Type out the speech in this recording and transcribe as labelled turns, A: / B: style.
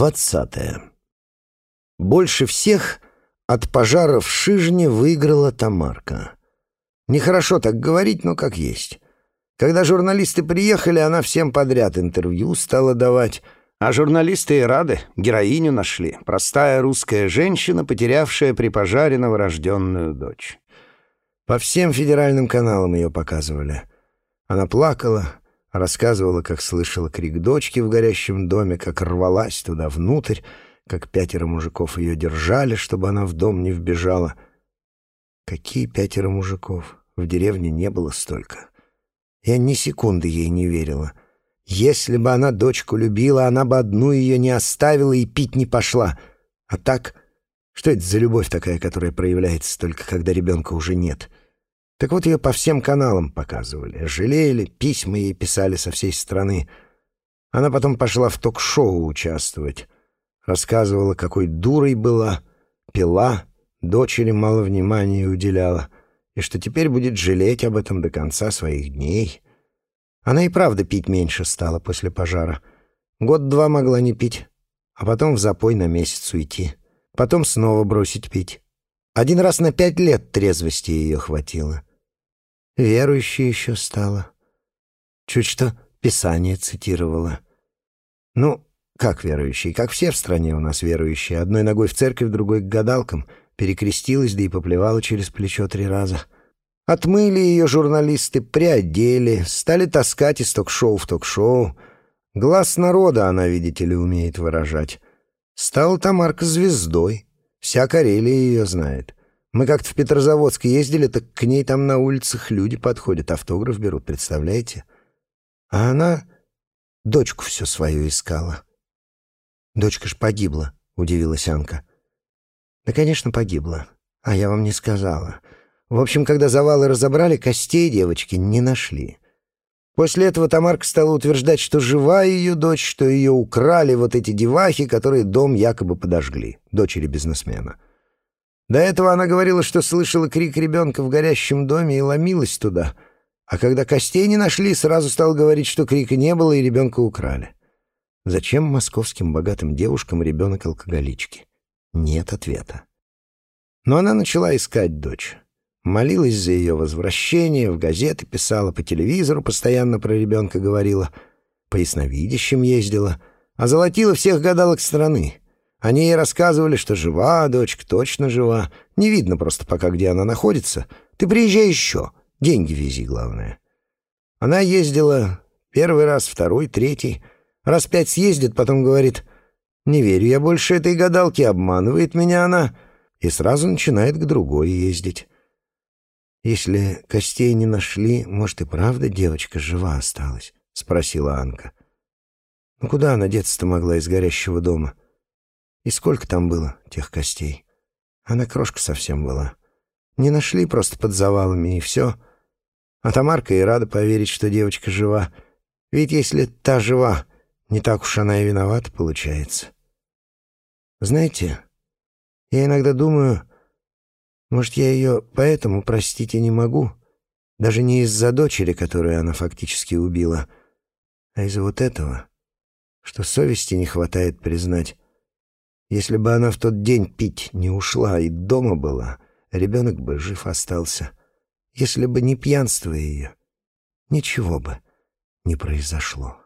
A: Двадцатое. Больше всех от пожара в Шижне выиграла Тамарка. Нехорошо так говорить, но как есть. Когда журналисты приехали, она всем подряд интервью стала давать. А журналисты и рады, героиню нашли. Простая русская женщина, потерявшая при пожаре новорожденную дочь. По всем федеральным каналам ее показывали. Она плакала, рассказывала, как слышала крик дочки в горящем доме, как рвалась туда внутрь, как пятеро мужиков ее держали, чтобы она в дом не вбежала. Какие пятеро мужиков? В деревне не было столько. Я ни секунды ей не верила. Если бы она дочку любила, она бы одну ее не оставила и пить не пошла. А так, что это за любовь такая, которая проявляется только когда ребенка уже нет? Так вот ее по всем каналам показывали, жалели, письма ей писали со всей страны. Она потом пошла в ток-шоу участвовать. Рассказывала, какой дурой была, пила, дочери мало внимания уделяла — и что теперь будет жалеть об этом до конца своих дней. Она и правда пить меньше стала после пожара. Год-два могла не пить, а потом в запой на месяц уйти. Потом снова бросить пить. Один раз на пять лет трезвости ее хватило. Верующей еще стала. Чуть что Писание цитировала. Ну, как верующие? Как все в стране у нас верующие. Одной ногой в церковь, другой к гадалкам — перекрестилась, да и поплевала через плечо три раза. Отмыли ее журналисты, приодели, стали таскать из ток-шоу в ток-шоу. Глаз народа она, видите ли, умеет выражать. Стала Тамарка звездой. Вся Карелия ее знает. Мы как-то в Петрозаводск ездили, так к ней там на улицах люди подходят, автограф берут, представляете? А она дочку все свою искала. Дочка ж погибла, удивилась Анка. Да, конечно, погибла. А я вам не сказала. В общем, когда завалы разобрали, костей девочки не нашли. После этого Тамарка стала утверждать, что жива ее дочь, что ее украли вот эти девахи, которые дом якобы подожгли, дочери бизнесмена. До этого она говорила, что слышала крик ребенка в горящем доме и ломилась туда. А когда костей не нашли, сразу стал говорить, что крика не было и ребенка украли. Зачем московским богатым девушкам ребенок алкоголички? Нет ответа. Но она начала искать дочь. Молилась за ее возвращение, в газеты писала, по телевизору постоянно про ребенка говорила, по ясновидящим ездила, а золотила всех гадалок страны. Они ей рассказывали, что жива дочка, точно жива. Не видно просто пока, где она находится. Ты приезжай еще, деньги вези, главное. Она ездила первый раз, второй, третий. Раз пять съездит, потом говорит, не верю я больше этой гадалке, обманывает меня она, и сразу начинает к другой ездить. «Если костей не нашли, может, и правда девочка жива осталась?» — спросила Анка. «Ну куда она деться-то могла из горящего дома? И сколько там было тех костей? Она крошка совсем была. Не нашли просто под завалами, и все. А Тамарка и рада поверить, что девочка жива. Ведь если та жива, не так уж она и виновата, получается. Знаете, я иногда думаю, может, я ее поэтому простить и не могу, даже не из-за дочери, которую она фактически убила, а из-за вот этого, что совести не хватает признать. Если бы она в тот день пить не ушла и дома была, ребенок бы жив остался. Если бы не пьянство ее, ничего бы не произошло.